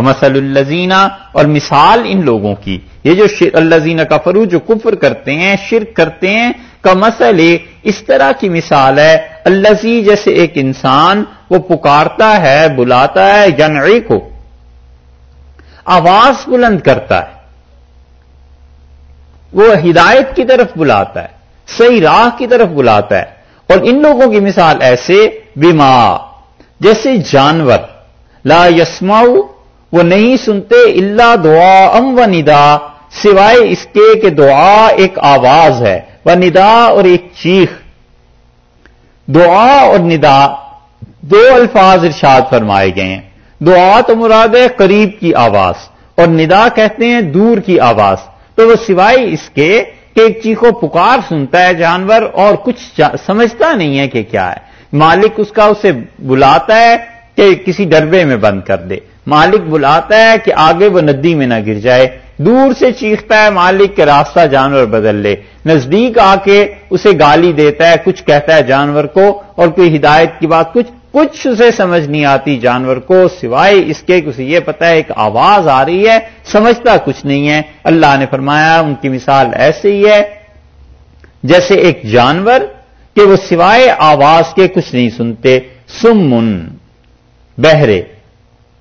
مسل الزینہ اور مثال ان لوگوں کی۔ یہ جو الزینہ کا فرو جو کفر کرتے ہیں، شرک کرتے ہیں، کا مسئلہ اس طرح کی مثال ہے الزی جیسے ایک انسان وہ پکارتا ہے، بلاتا ہے ینعی کو۔ آواز بلند کرتا ہے۔ وہ ہدایت کی طرف بلاتا ہے، صحیح راہ کی طرف بلاتا ہے۔ اور ان لوگوں کی مثال ایسے بیما جیسے جانور۔ لا یسماؤ وہ نہیں سنتے اللہ دعا ام و ندا، سوائے اس کے کہ دعا ایک آواز ہے۔ وہ ندا اور ایک چیخ۔ دعا اور ندا دو الفاظ ارشاد فرمائے گئے ہیں۔ دعا تو مراد ہے قریب کی آواز، اور ندا کہتے ہیں دور کی آواز۔ تو وہ سوائے اس کے کہ ایک چیخو پکار سنتا ہے جانور اور کچھ سمجھتا نہیں ہے کہ کیا ہے۔ مالک اس کا اسے بلاتا ہے کہ کسی ڈربے میں بند کر دے۔ مالک بلاتا ہے کہ آگے وہ ندی میں نہ گر جائے، دور سے چیختا ہے، مالک کے راستہ جانور بدل لے۔ نزدیک آ کے اسے گالی دیتا ہے، کچھ کہتا ہے جانور کو، اور کوئی ہدایت کی بات کچھ کچھ اسے سمجھ نہیں آتی جانور کو، سوائے اس کے اسے یہ پتا ہے، ایک آواز آ رہی ہے، سمجھتا کچھ نہیں ہے۔ اللہ نے فرمایا، ان کی مثال ایسے ہی ہے، جیسے ایک جانور کہ وہ سوائے آواز کے کچھ نہیں سنتے۔ سمن، بہرے۔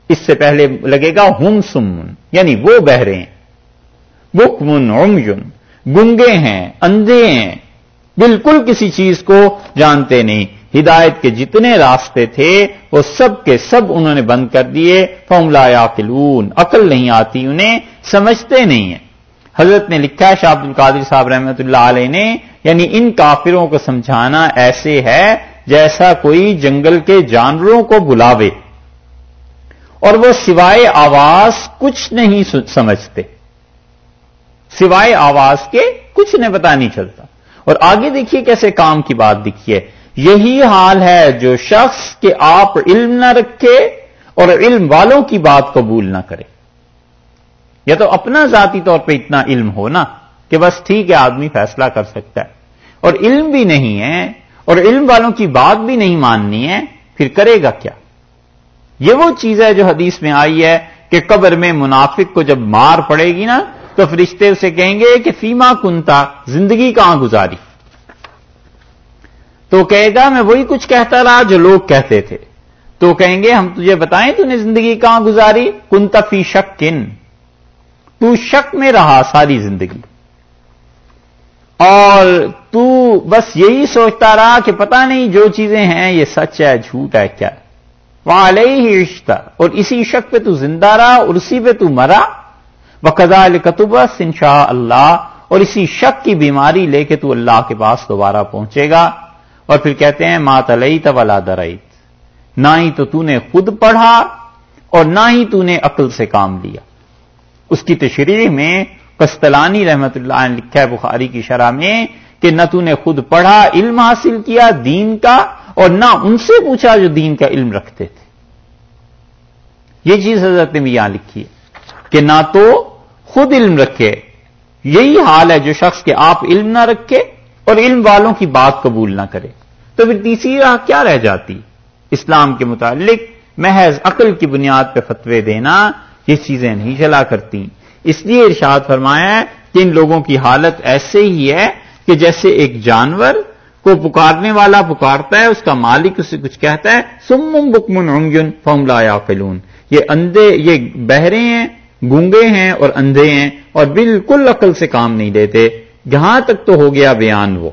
اس سے پہلے لگے گا ہم سمن یعنی وہ بہرے ہیں بکمن عمجن گنگے ہیں، اندھے ہیں۔ بالکل کسی چیز کو جانتے نہیں۔ ہدایت کے جتنے راستے تھے، وہ سب کے سب انہوں نے بند کر دیے۔ فملا یاقلون عقل نہیں آتی انہیں، سمجھتے نہیں ہیں۔ حضرت نے لکھا ہے، شاہ عبد القادر صاحب رحمۃ اللہ علیہ نے یعنی ان کافروں کو سمجھانا ایسے ہے جیسا کوئی جنگل کے جانوروں کو بلاوے۔ اور وہ سوائے آواز کچھ نہیں سمجھتے۔ سوائے آواز کے کچھ نہیں پتا نہیں چلتا۔ اور آگے دیکھیے کیسے کام کی بات دکھیے یہی حال ہے جو شخص کہ آپ علم نہ رکھے اور علم والوں کی بات قبول نہ کرے۔ یا تو اپنا ذاتی طور پہ اتنا علم ہو نا کہ بس ٹھیک ہے، آدمی فیصلہ کر سکتا ہے۔ اور علم بھی نہیں ہے اور علم والوں کی بات بھی نہیں ماننی ہے، پھر کرے گا کیا؟ یہ وہ چیز ہے جو حدیث میں آئی ہے کہ قبر میں منافق کو جب مار پڑے گی نا، تو فرشتے اسے کہیں گے کہ فیما کنتا، زندگی کہاں گزاری؟ تو کہے گا، میں وہی کچھ کہتا رہا جو لوگ کہتے تھے۔ تو کہیں گے، ہم تجھے بتائیں تو نے زندگی کہاں گزاری؟ کنتا فی شک کن تو شک میں رہا ساری زندگی۔ اور تو بس یہی سوچتا رہا کہ پتہ نہیں جو چیزیں ہیں، یہ سچ ہے، جھوٹ ہے، کیا؟ لے ہی رشتہ اور اسی شک پہ تو زندہ رہا، اور اسی پہ تو مرا۔ وہ قزا القتبس ان شاء اللہ اور اسی شک کی بیماری لے کے تو اللہ کے پاس دوبارہ پہنچے گا۔ اور پھر کہتے ہیں مات علیت تولا درعت نہ ہی تو تو نے خود پڑھا، اور نہ ہی تو نے عقل سے کام لیا۔ اس کی تشریح میں کستلانی رحمت اللہ نے لکھا ہے، بخاری کی شرح میں، کہ نہ تو نے خود پڑھا، علم حاصل کیا، دین کا اور نہ ان سے پوچھا جو دین کا علم رکھتے تھے۔ یہ چیز حضرت نے بھی یہاں لکھی ہے کہ نہ تو خود علم رکھے، یہی حال ہے جو شخص کے آپ علم نہ رکھے اور علم والوں کی بات قبول نہ کرے۔ تو پھر تیسری راہ کیا رہ جاتی؟ اسلام کے متعلق محض عقل کی بنیاد پہ فتوے دینا، یہ چیزیں نہیں چلا کرتی۔ اس لیے ارشاد فرمایا کہ ان لوگوں کی حالت ایسے ہی ہے کہ جیسے ایک جانور کو پکارنے والا پکارتا ہے، اس کا مالک اسے کچھ کہتا ہے، سمم بکمن عمجن فملا لا فلون یہ اندھے، یہ بہرے ہیں، گونگے ہیں اور اندھے ہیں اور بالکل عقل سے کام نہیں دیتے جہاں تک تو ہو گیا بیان وہ۔